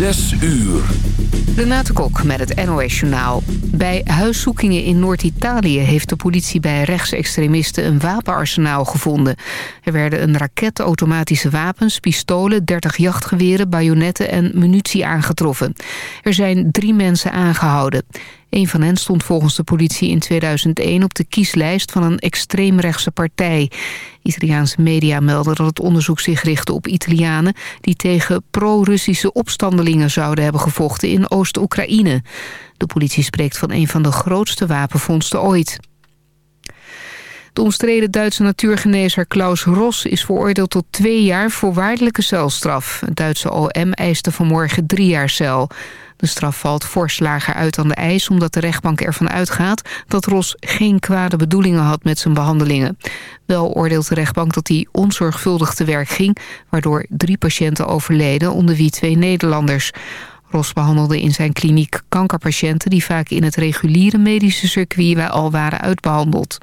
Zes uur. Renate Kok met het NOS Journaal. Bij huiszoekingen in Noord-Italië heeft de politie bij rechtsextremisten een wapenarsenaal gevonden. Er werden een raket, automatische wapens, pistolen, 30 jachtgeweren, bajonetten en munitie aangetroffen. Er zijn drie mensen aangehouden. Een van hen stond volgens de politie in 2001 op de kieslijst van een extreemrechtse partij. Italiaanse media melden dat het onderzoek zich richtte op Italianen... die tegen pro-Russische opstandelingen zouden hebben gevochten in Oost-Oekraïne. De politie spreekt van een van de grootste wapenvondsten ooit. De omstreden Duitse natuurgenezer Klaus Ros is veroordeeld tot twee jaar voorwaardelijke celstraf. Het Duitse OM eiste vanmorgen drie jaar cel. De straf valt fors lager uit dan de eis omdat de rechtbank ervan uitgaat dat Ros geen kwade bedoelingen had met zijn behandelingen. Wel oordeelt de rechtbank dat hij onzorgvuldig te werk ging, waardoor drie patiënten overleden, onder wie twee Nederlanders. Ros behandelde in zijn kliniek kankerpatiënten die vaak in het reguliere medische circuit al waren uitbehandeld.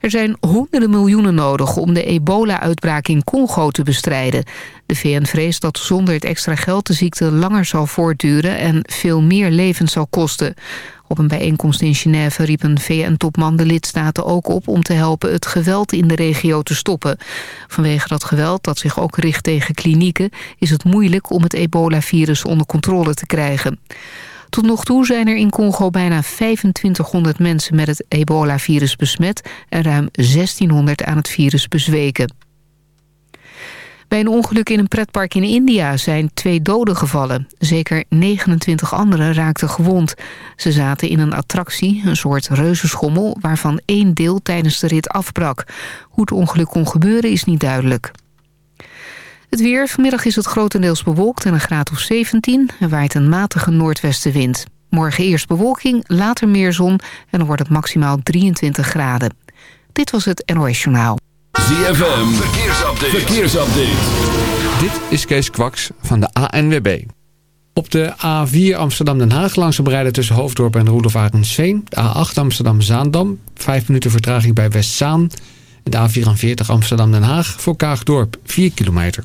Er zijn honderden miljoenen nodig om de ebola-uitbraak in Congo te bestrijden. De VN vreest dat zonder het extra geld de ziekte langer zal voortduren... en veel meer levens zal kosten. Op een bijeenkomst in Genève riep een VN-topman de lidstaten ook op... om te helpen het geweld in de regio te stoppen. Vanwege dat geweld, dat zich ook richt tegen klinieken... is het moeilijk om het ebola-virus onder controle te krijgen. Tot nog toe zijn er in Congo bijna 2500 mensen met het ebola-virus besmet... en ruim 1600 aan het virus bezweken. Bij een ongeluk in een pretpark in India zijn twee doden gevallen. Zeker 29 anderen raakten gewond. Ze zaten in een attractie, een soort reuzenschommel... waarvan één deel tijdens de rit afbrak. Hoe het ongeluk kon gebeuren is niet duidelijk. Het weer. Vanmiddag is het grotendeels bewolkt en een graad of 17. Er waait een matige noordwestenwind. Morgen eerst bewolking, later meer zon en dan wordt het maximaal 23 graden. Dit was het NOS Journaal. ZFM. Verkeersupdate. Verkeersupdate. Dit is Kees Kwaks van de ANWB. Op de A4 Amsterdam-Den Haag langzaam rijden tussen Hoofddorp en Roelofarensveen. De A8 Amsterdam-Zaandam. Vijf minuten vertraging bij Westzaan. En de A44 Amsterdam-Den Haag voor Kaagdorp. 4 kilometer.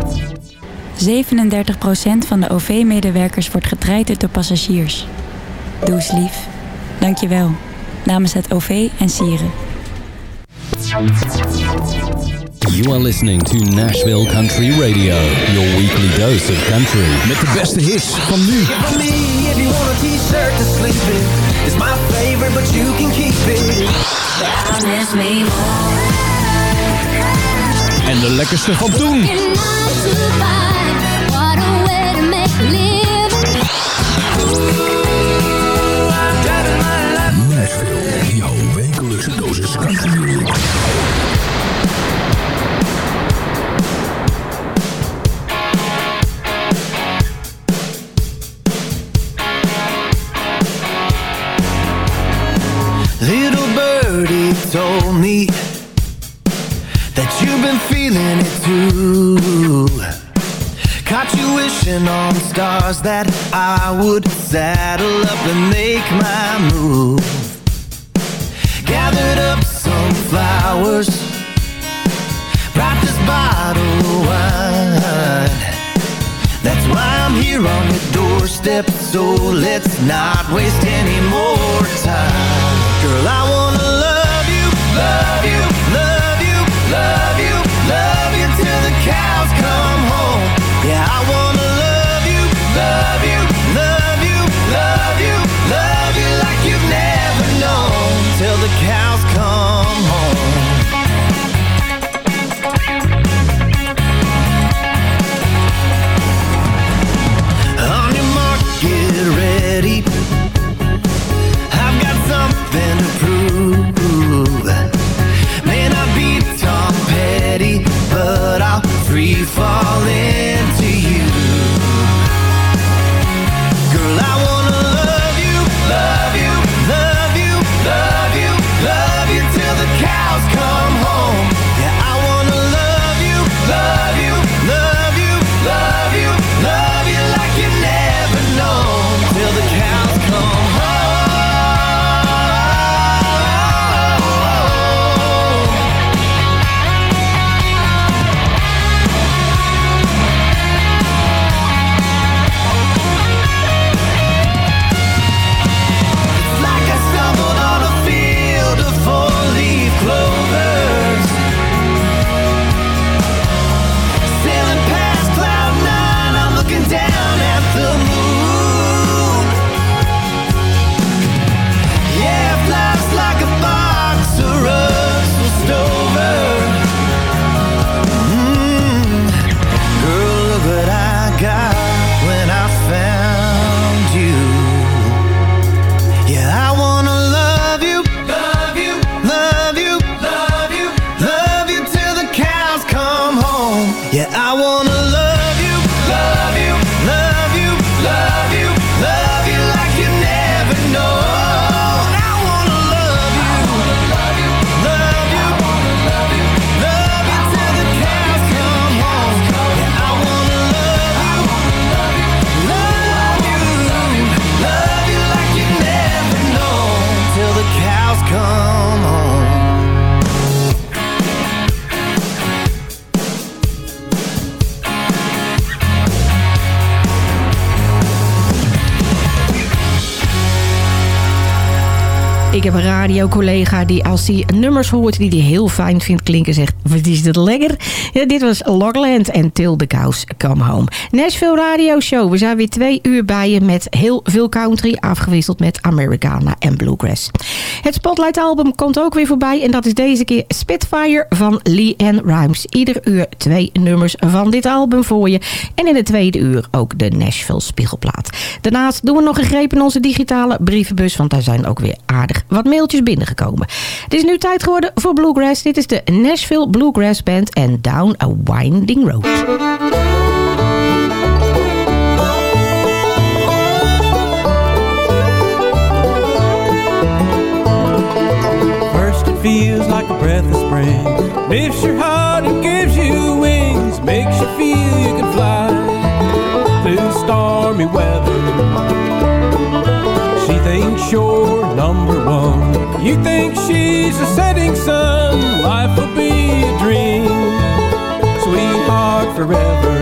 37% van de OV-medewerkers wordt getraind door passagiers. Doe eens lief. Dank je wel. Namens het OV en Sieren. You are listening to Nashville Country Radio, your weekly dose of country. Met de beste hits van nu. For me, if you want a t-shirt to sleep in, it's my favorite, but you can keep it. Promise me more. En de lekkerste van toen. Told me that you've been feeling it too. Got you wishing on stars that I would saddle up and make my move. Gathered up some flowers, brought this bottle of wine. That's why I'm here on your doorstep, so let's not waste any more time. Girl, I wanna love Ik heb een radiocollega die als hij nummers hoort die hij heel fijn vindt klinken zegt... Wat is dit lekker? Ja, dit was Logland en Till the Cows Come Home. Nashville Radio Show. We zijn weer twee uur bij je met heel veel country... afgewisseld met Americana en Bluegrass. Het Spotlight album komt ook weer voorbij... en dat is deze keer Spitfire van Lee Ann Rimes. Ieder uur twee nummers van dit album voor je. En in de tweede uur ook de Nashville Spiegelplaat. Daarnaast doen we nog een greep in onze digitale brievenbus... want daar zijn ook weer aardig wat mailtjes binnengekomen. Het is nu tijd geworden voor Bluegrass. Dit is de Nashville Bluegrass Band en Down a Winding Road. First it feels like a breath of spring Lifts your heart and gives you wings Makes you feel you can fly Through stormy weather She number one. You think she's a setting sun Life will be a dream. Sweetheart forever.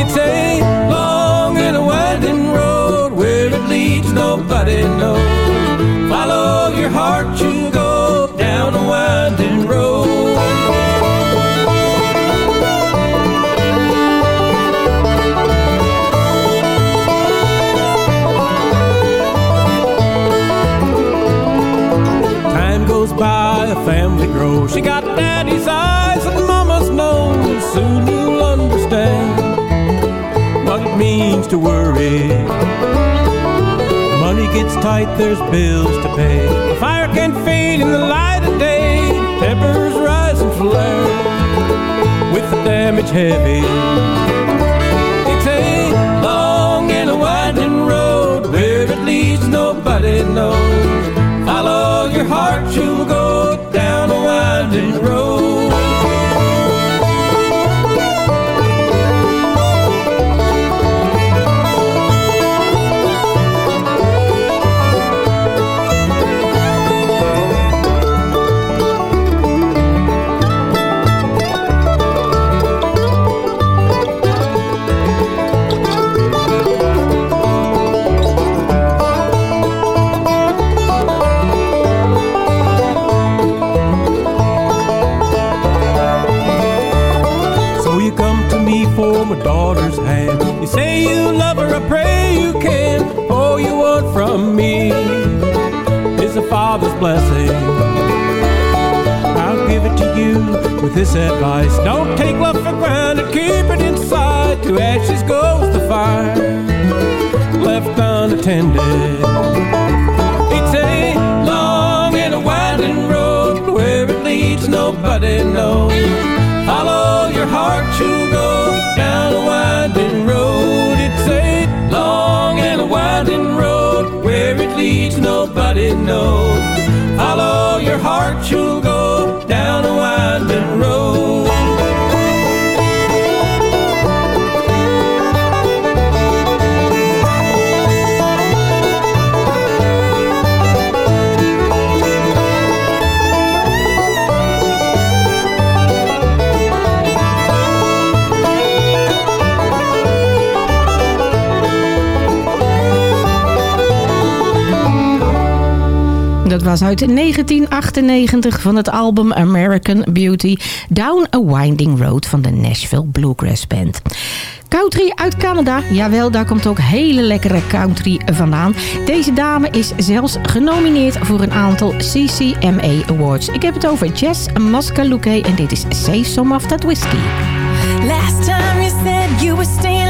It's a long and a winding road Where it leads nobody knows. Follow your heart, you She got daddy's eyes and mama's nose. Soon you'll understand what it means to worry. Money gets tight, there's bills to pay. The fire can't fade in the light of day. Tempers rise and flare with the damage heavy. It's a long and a winding road where it leads nobody knows. road. a father's blessing. I'll give it to you with this advice. Don't take love for granted, keep it inside. To ashes goes the fire, left unattended. It's a long and a winding road where it leads nobody knows. Follow your heart, you nobody knows. Follow your heart, you'll Dat was uit 1998 van het album American Beauty... Down a Winding Road van de Nashville Bluegrass Band. Country uit Canada. Jawel, daar komt ook hele lekkere country vandaan. Deze dame is zelfs genomineerd voor een aantal CCMA Awards. Ik heb het over Jess Mascaluque en dit is Save Some of That Whiskey. Last time you said you were staying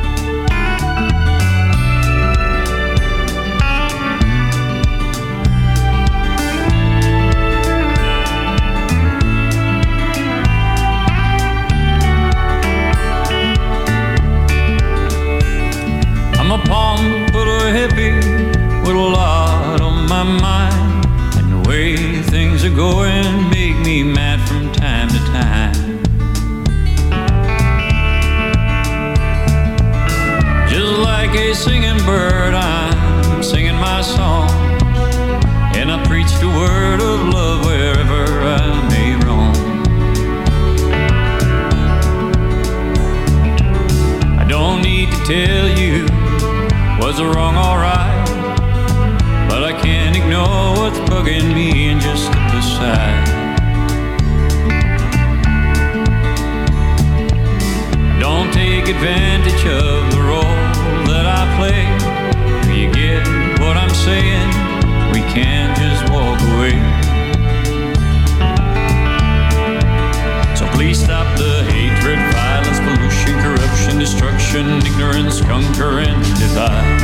singing bird, I'm singing my song. And I preach the word of love wherever I may roam. I don't need to tell you, was the wrong right, But I can't ignore what's bugging me and just step aside. take advantage of the road saying? We can't just walk away. So please stop the hatred, violence, pollution, corruption, destruction, ignorance, conquer, and divide.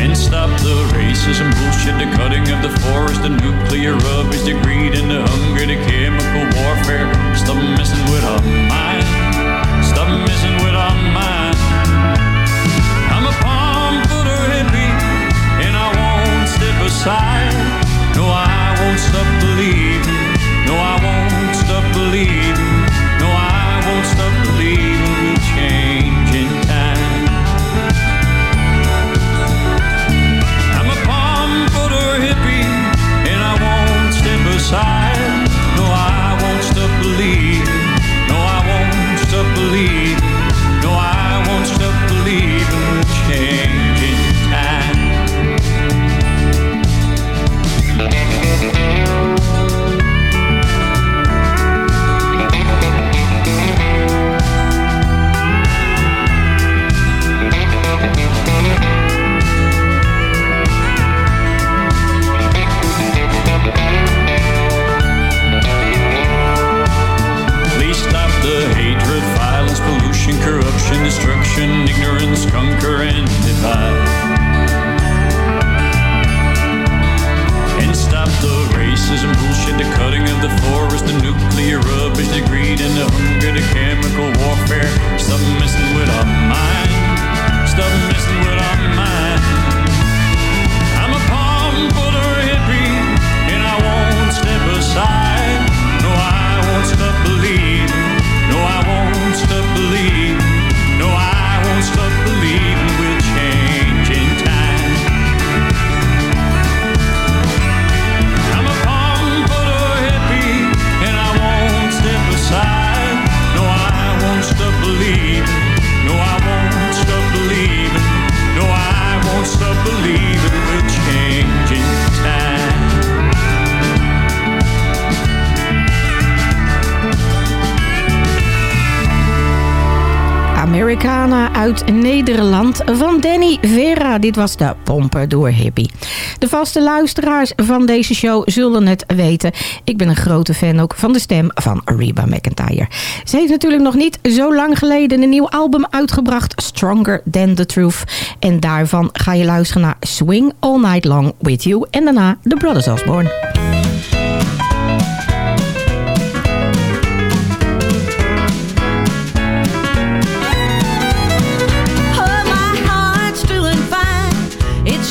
And stop the racism, bullshit, the cutting of the forest, the nuclear rubbish, the greed and the hunger, the chemical warfare. Stop messing with our mind. Won't. No, I won't stop believing. No, I won't stop believing. Nederland van Danny Vera. Dit was de Pompen door Hippie. De vaste luisteraars van deze show zullen het weten. Ik ben een grote fan ook van de stem van Reba McIntyre. Ze heeft natuurlijk nog niet zo lang geleden een nieuw album uitgebracht. Stronger Than The Truth. En daarvan ga je luisteren naar Swing All Night Long With You. En daarna The Brothers Osborne.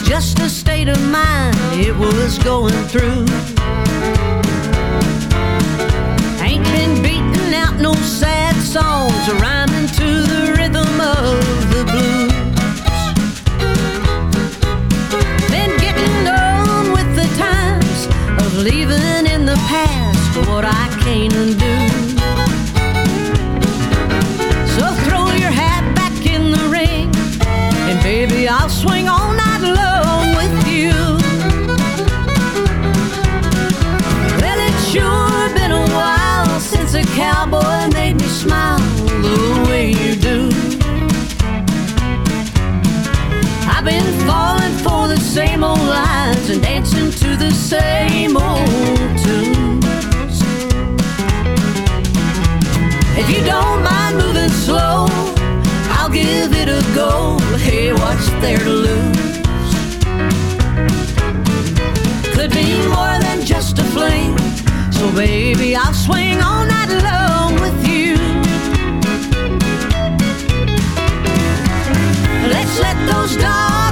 Just a state of mind it was going through. Same old lines and dancing to the same old tunes. If you don't mind moving slow, I'll give it a go. Hey, what's there to lose? Could be more than just a fling. So baby, I'll swing all night long with you. Let's let those doggone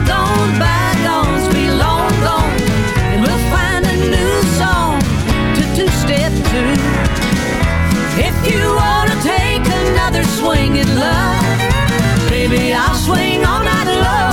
another swing at love, baby, I'll swing all night long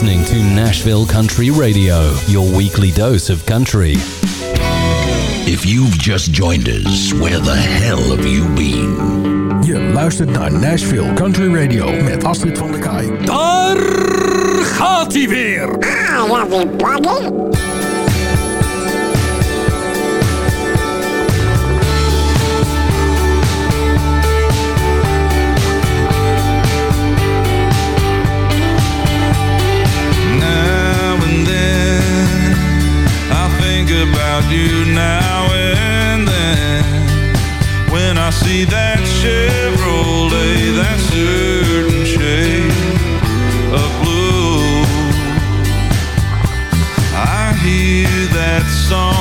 listening to Nashville Country Radio, your weekly dose of country. If you've just joined us, where the hell have you been? Je luistert naar Nashville Country Radio met Astrid van der Kaai. Daar gaat hij weer. Ah, ja, about you now and then. When I see that Chevrolet, that certain shade of blue I hear that song,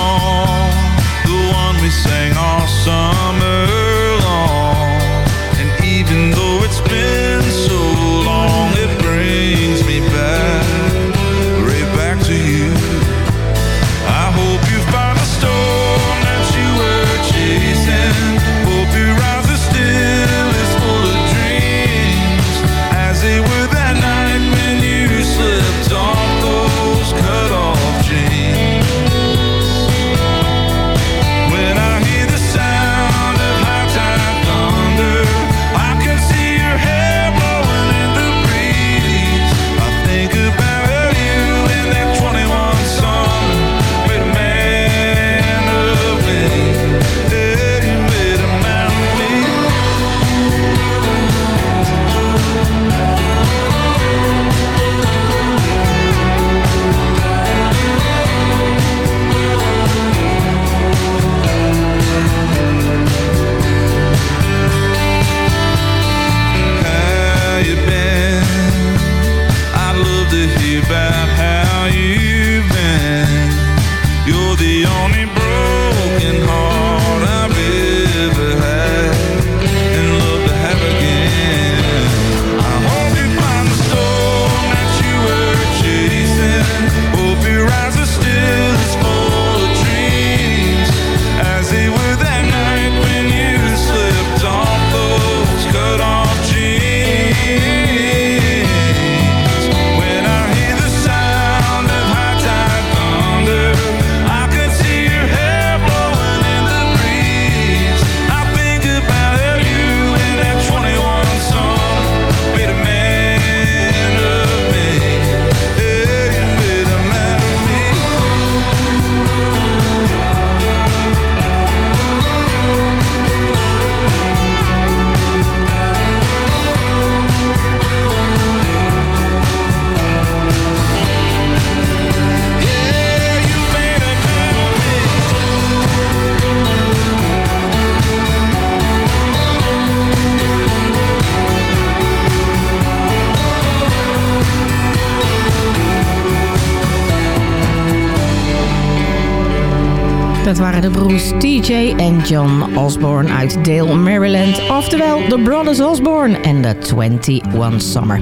Dat waren de broers TJ en John Osborne uit Dale, Maryland. Oftewel de Brothers Osborne en de 21 Summer.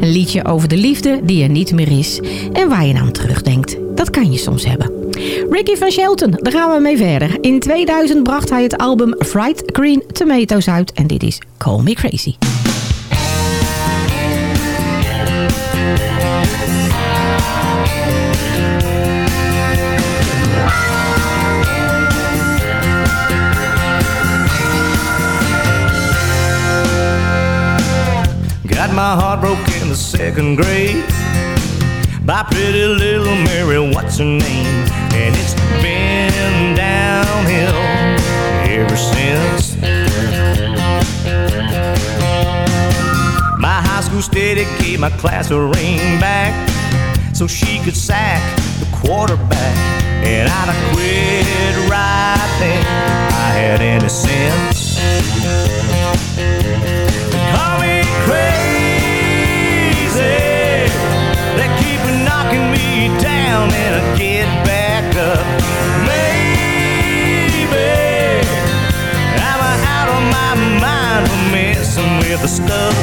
Een liedje over de liefde die er niet meer is en waar je aan terugdenkt. Dat kan je soms hebben. Ricky van Shelton, daar gaan we mee verder. In 2000 bracht hij het album Fried Green Tomatoes uit en dit is Call Me Crazy. My heart broke in the second grade by pretty little Mary, what's her name? And it's been downhill ever since. My high school steady gave my class a ring back so she could sack the quarterback. And I'd have quit right then I had any sense. Down and I get back up. Maybe I'm out of my mind for messing with the stuff.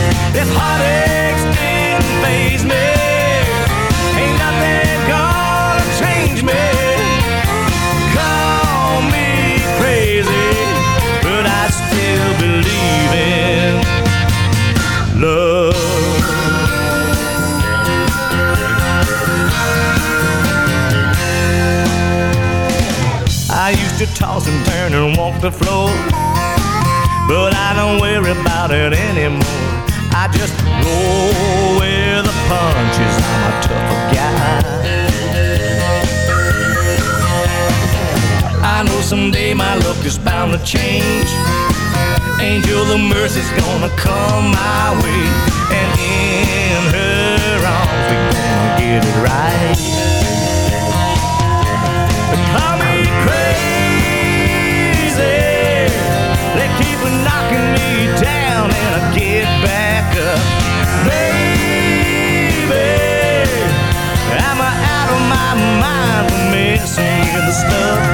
If heartaches didn't phase me, toss and turn and walk the floor. But I don't worry about it anymore. I just roll with the punches. I'm a tough guy. I know someday my luck is bound to change. Angel of mercy's gonna come my way, and in her arms we're gonna get it right. Stop.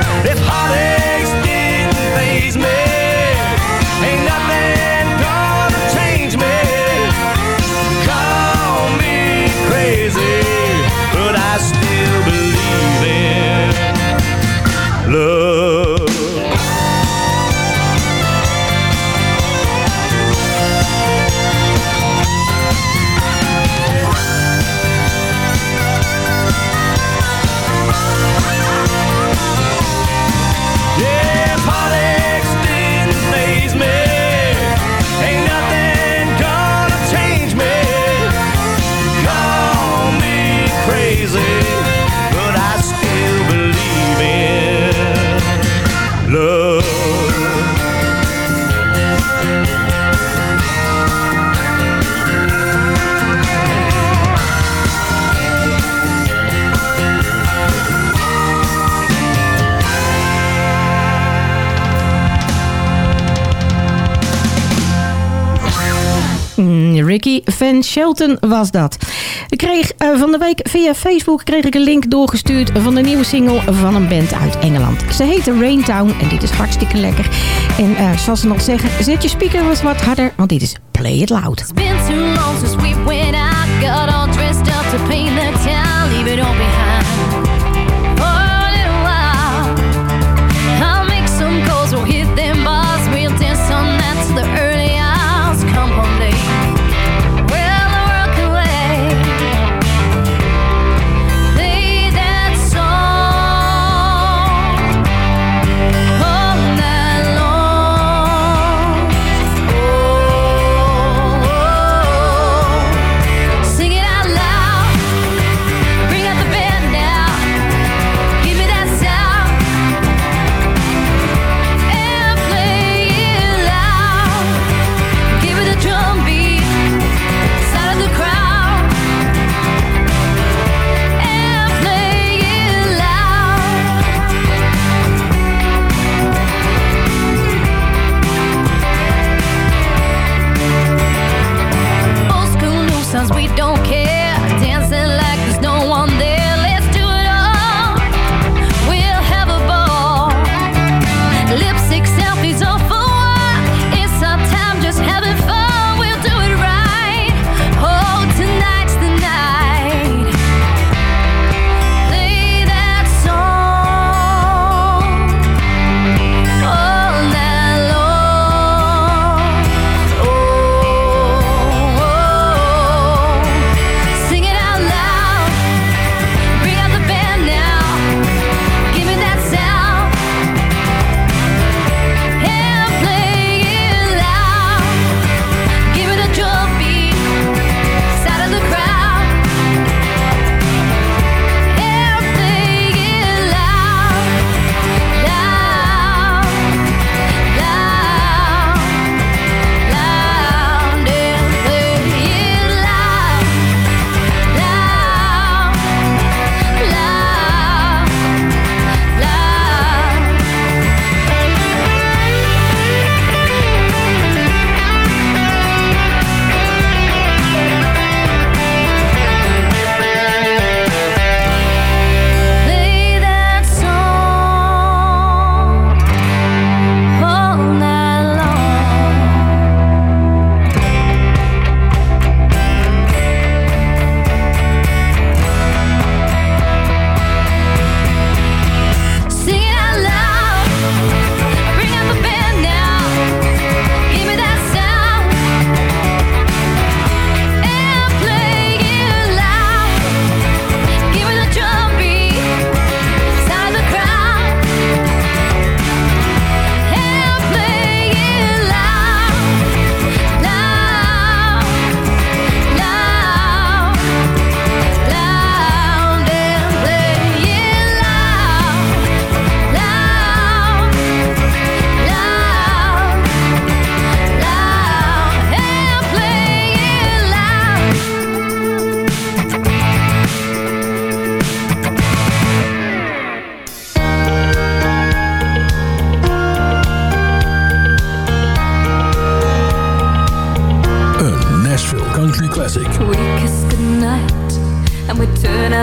Ricky Van Shelton was dat. Ik kreeg eh, van de week via Facebook kreeg ik een link doorgestuurd van de nieuwe single van een band uit Engeland. Ze heet Raintown en dit is hartstikke lekker. En eh, zoals ze nog zeggen, zet je speaker eens wat harder, want dit is Play It Loud. It's been too long since we went out. Got all dressed up to paint the town, leave it.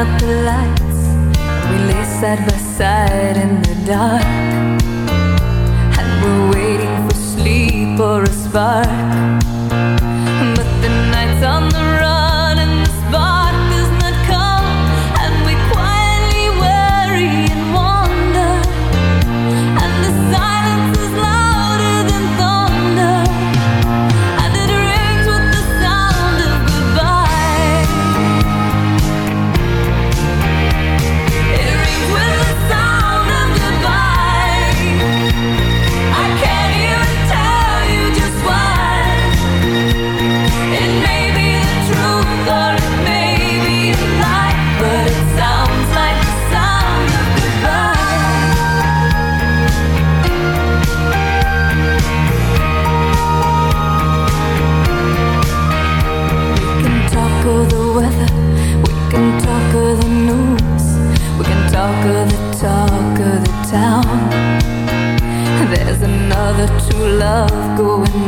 out the lights. We lay side by side in the dark. And we're waiting for sleep or a spark. But the night's on the love going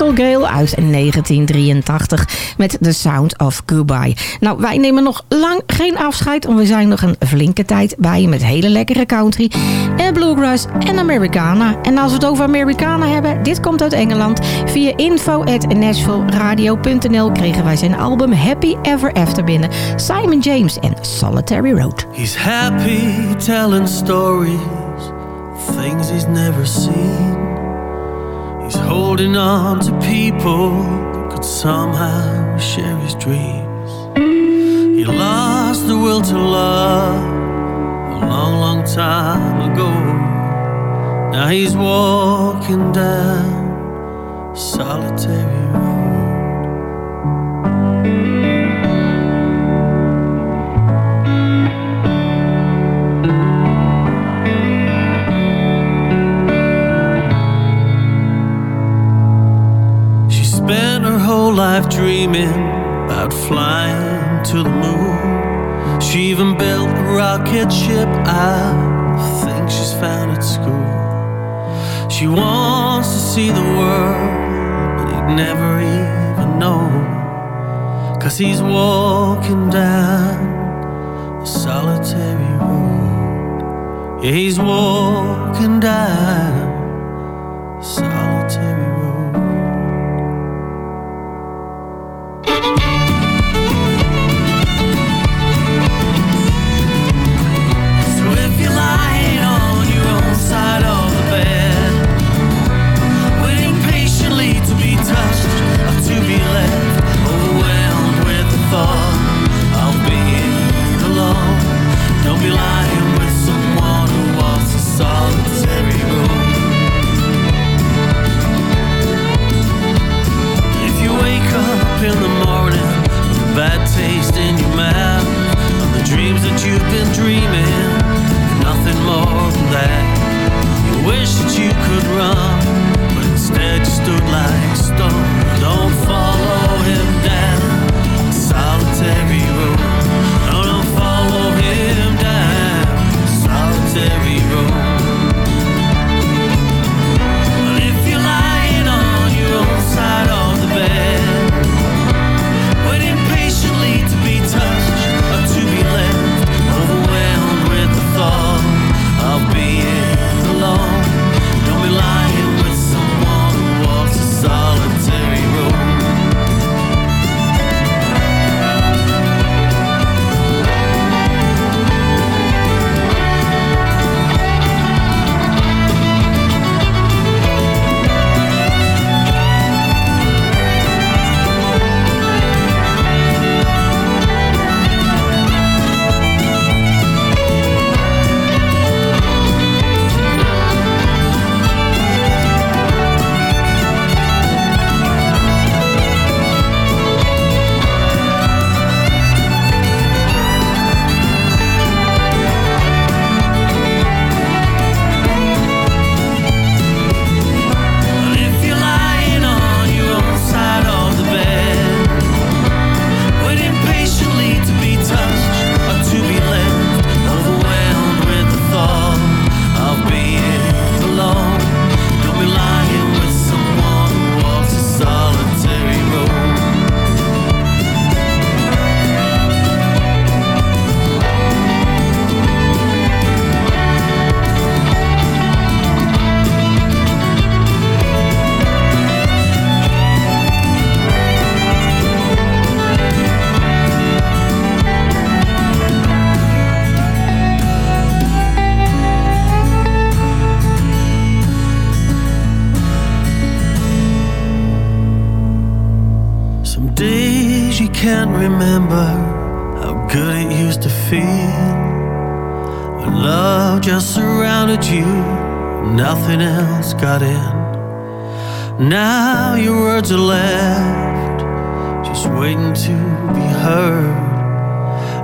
Crystal Gale uit 1983 met The Sound of Goodbye. Nou, wij nemen nog lang geen afscheid, want we zijn nog een flinke tijd bij met hele lekkere country en bluegrass en Americana. En als we het over Americana hebben, dit komt uit Engeland. Via info@nashvilleradio.nl kregen wij zijn album Happy Ever After binnen. Simon James en Solitary Road. He's happy telling stories, things he's never seen. He's holding on to people who could somehow share his dreams. He lost the will to love a long, long time ago. Now he's walking down solitary road. Dreaming about flying to the moon. She even built a rocket ship I think she's found at school. She wants to see the world, but he'd never even know. Cause he's walking down a solitary road. Yeah, he's walking down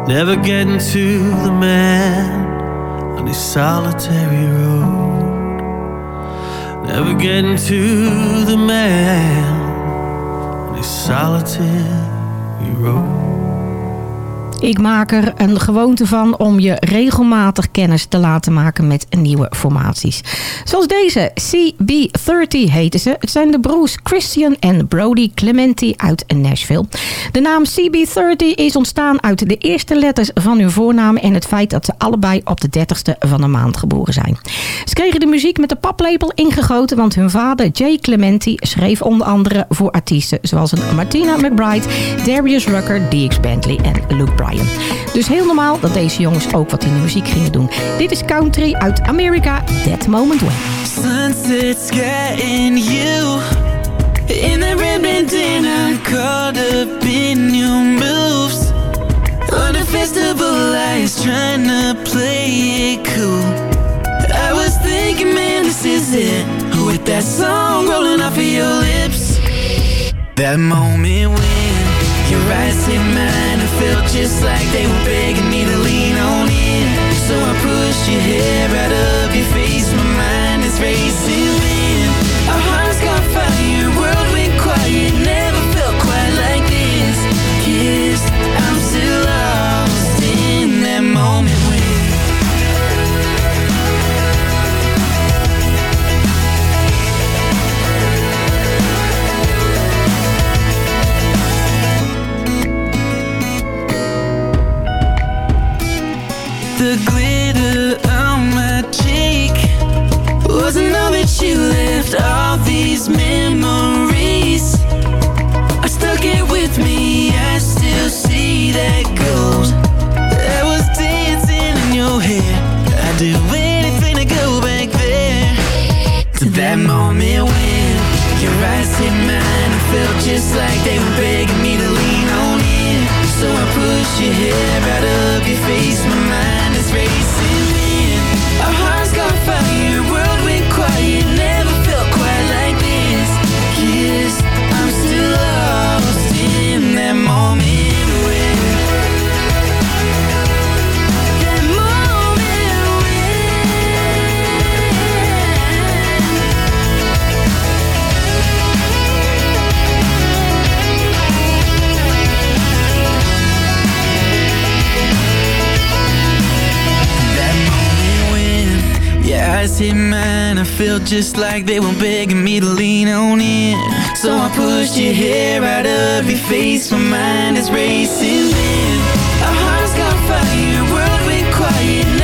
Never getting to the man on his solitary road. Never getting to the man on his solitary road. Ik maak er een gewoonte van om je regelmatig kennis te laten maken met nieuwe formaties. Zoals deze, CB30 heten ze. Het zijn de broers Christian en Brody Clementi uit Nashville. De naam CB30 is ontstaan uit de eerste letters van hun voornaam... en het feit dat ze allebei op de 30ste van de maand geboren zijn. Ze kregen de muziek met de paplepel ingegoten... want hun vader Jay Clementi schreef onder andere voor artiesten... zoals Martina McBride, Darius Rucker, DX Bentley en Luke Bryan. Dus heel normaal dat deze jongens ook wat in de muziek gingen doen. Dit is country uit Amerika, That Moment When. Sunset's getting you. In the ribbon dinner Caught up in your moves. On the festival lights Trying to play it cool. I was thinking, man, this is it. With that song rolling off of your lips. That moment when Your eyes hit mine It felt just like they were begging me to lean on in. So I pushed your hair right up your face My mind is racing The glitter on my cheek. Wasn't all that you left all these memories? I stuck it with me, I still see that gold I was dancing in your hair. I'd do anything to go back there. To that moment when Your eyes hit mine I felt just like they were begging me to lean on in. So I pushed your hair right up your face My mind Racing. Hit mine, I felt just like they were begging me to lean on in. So I pushed your hair out of your face, my mind is racing. Our hearts got fire, world went quiet,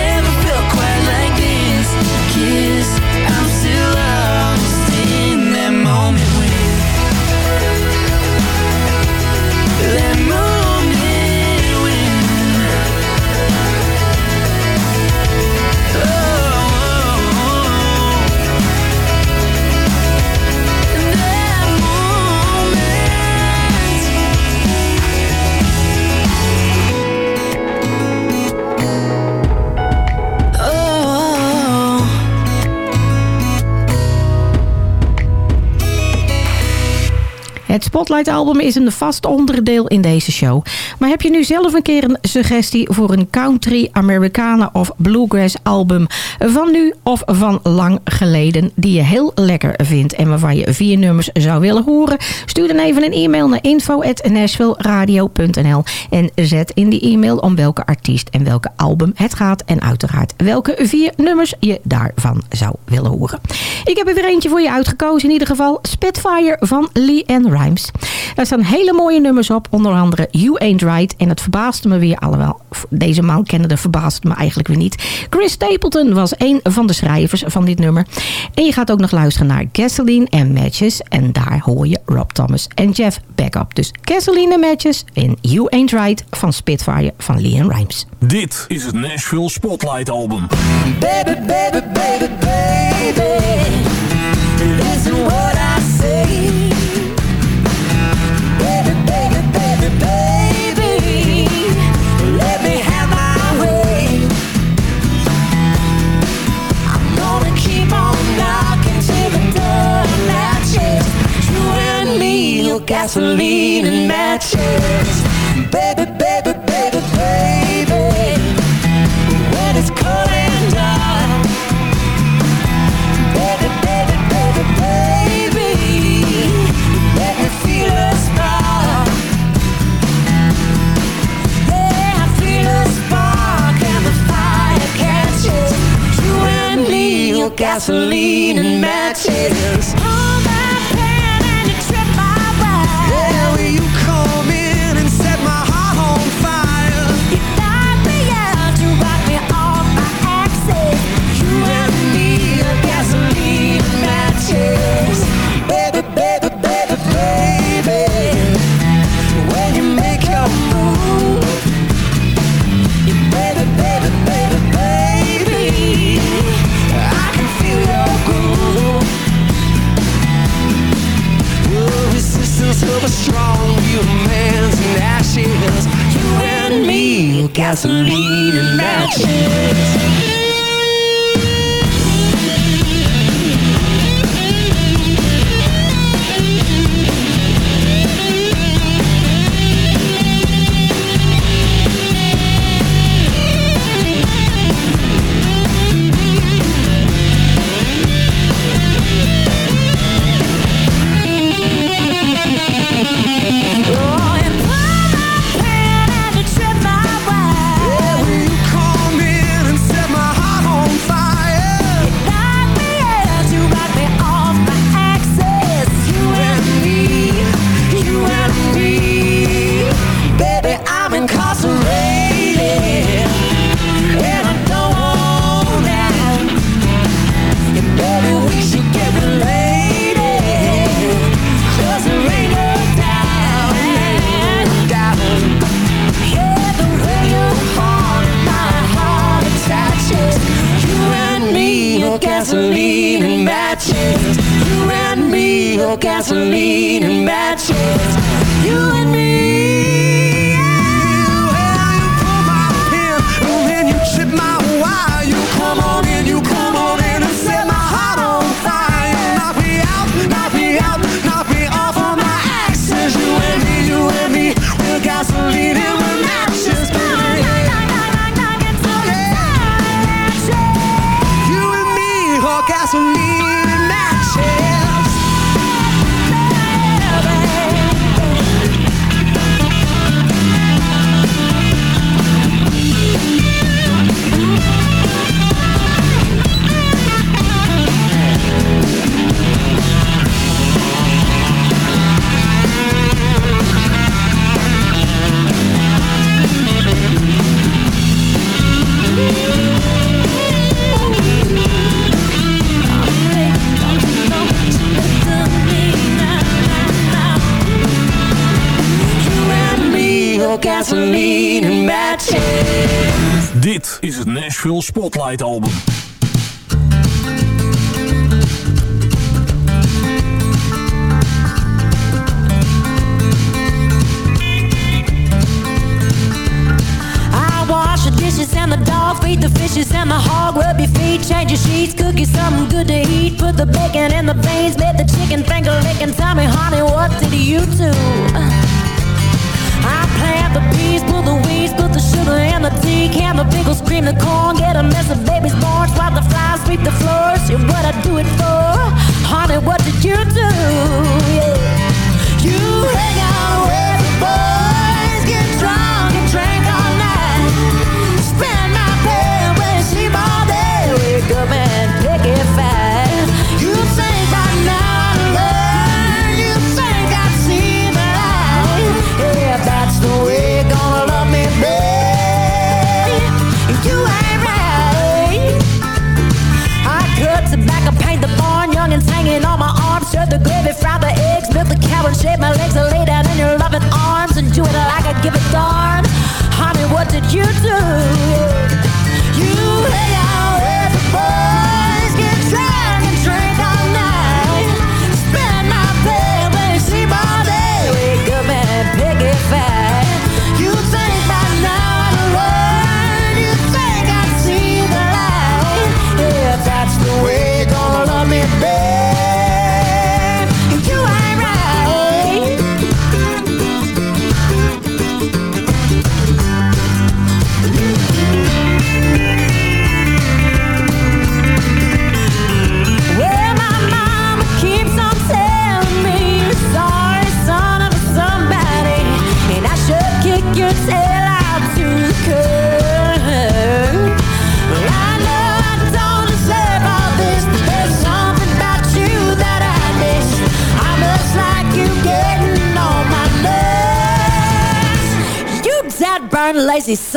Het Spotlight album is een vast onderdeel in deze show. Maar heb je nu zelf een keer een suggestie voor een country, Americana of bluegrass album van nu of van lang geleden die je heel lekker vindt en waarvan je vier nummers zou willen horen? Stuur dan even een e-mail naar info@nashvilleradio.nl en zet in die e-mail om welke artiest en welke album het gaat en uiteraard welke vier nummers je daarvan zou willen horen. Ik heb er weer eentje voor je uitgekozen in ieder geval Spitfire van Lee Ann Rimes. Er staan hele mooie nummers op, onder andere You Ain't Right. En het verbaasde me weer, alhoewel deze man kende, verbaasde me eigenlijk weer niet. Chris Stapleton was een van de schrijvers van dit nummer. En je gaat ook nog luisteren naar Gasoline en Matches. En daar hoor je Rob Thomas en Jeff Backup. Dus Gasoline en Matches en You Ain't Right van Spitfire van Lee Ann Rimes. Dit is het Nashville Spotlight Album. Baby, baby, baby, baby. Listen what I say. Gasoline and matches. Baby, baby, baby, baby. When it's cold and dark. Baby, baby, baby, baby. Let me feel a spark. Yeah, I feel a spark and the fire catches. You and me, your gasoline and matches. Nashville Spotlight album. and the dog feed the fishes and the hog. Rub your feet change your sheets cook you something good to eat. Put the bacon in the beans bit the chicken finger lick tell me honey what did you do? I plant the peas pull the put the sugar in the tea can, the pickles, cream the corn, get a mess of baby's born, while the flies sweep the floors. you what I do it for, honey. What did you do? Yeah. You hang out with the boys.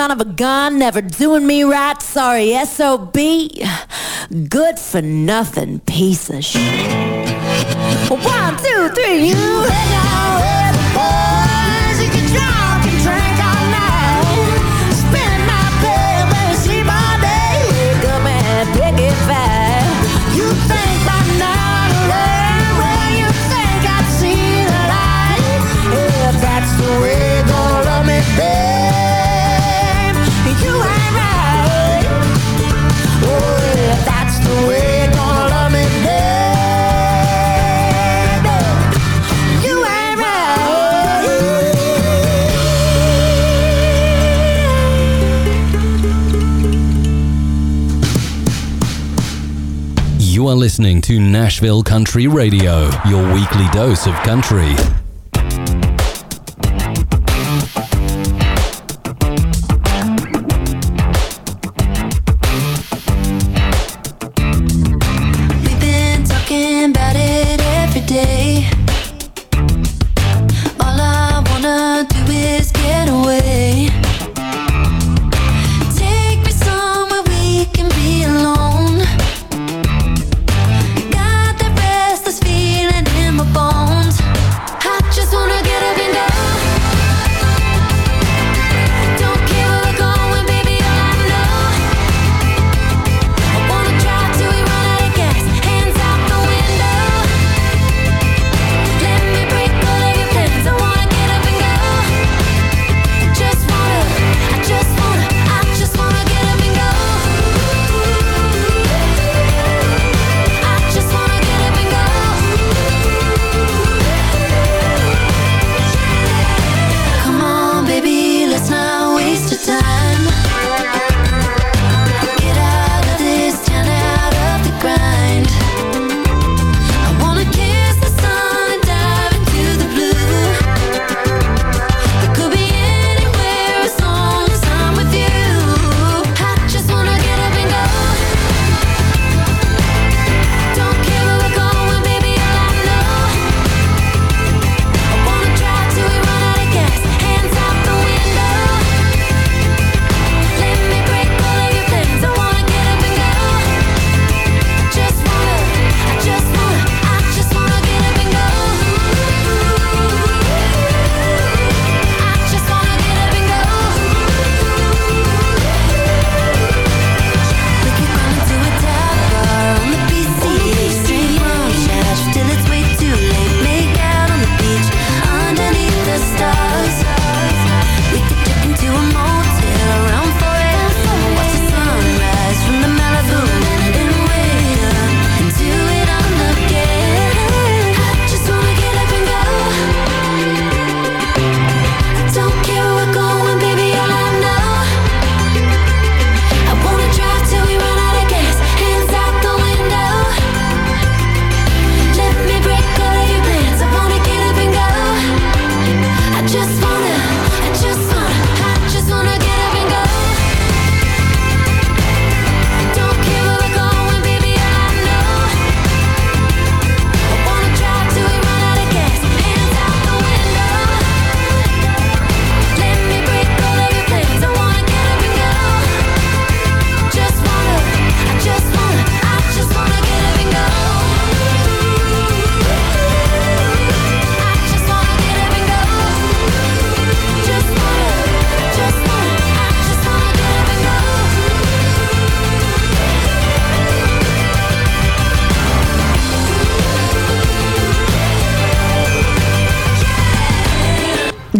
son of a gun, never doing me right. Sorry, SOB. Good for nothing piece of shit. One, two, three, you. You are listening to Nashville Country Radio, your weekly dose of country.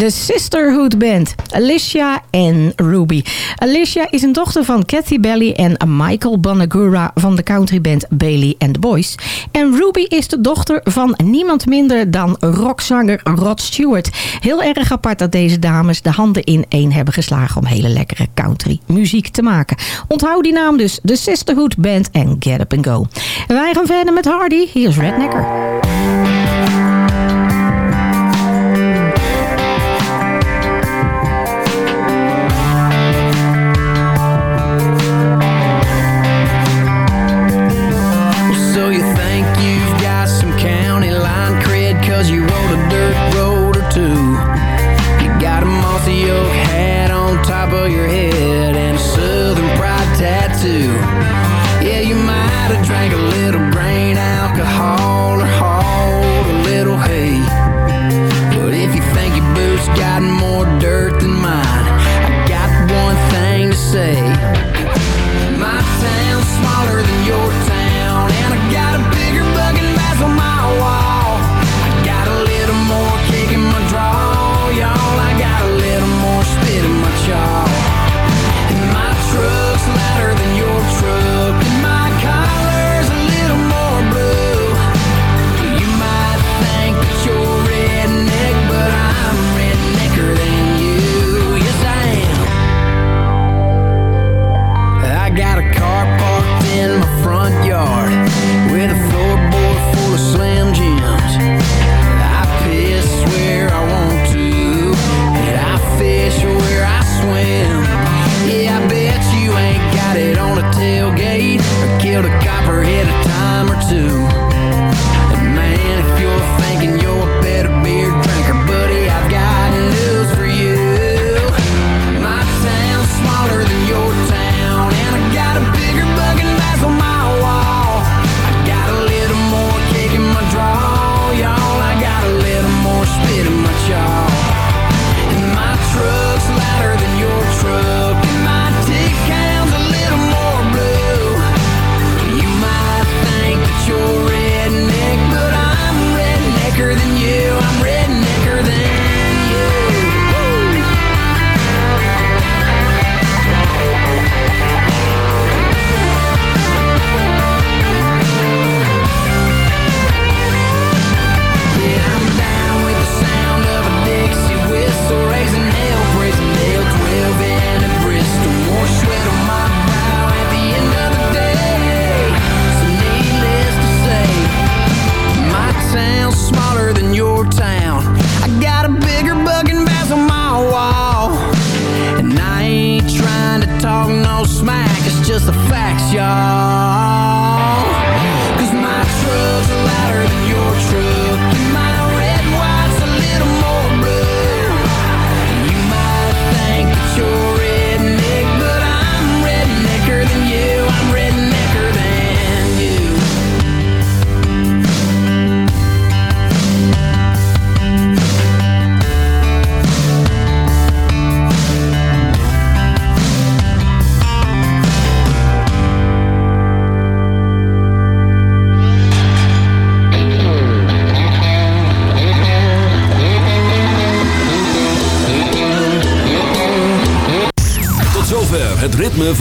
de Sisterhood Band. Alicia en Ruby. Alicia is een dochter van Kathy Belly en Michael Banagura van de countryband Bailey and the Boys. En Ruby is de dochter van niemand minder dan rockzanger Rod Stewart. Heel erg apart dat deze dames de handen in één hebben geslagen om hele lekkere country muziek te maken. Onthoud die naam dus, de Sisterhood Band en Get Up and Go. Wij gaan verder met Hardy. Hier is Rednecker.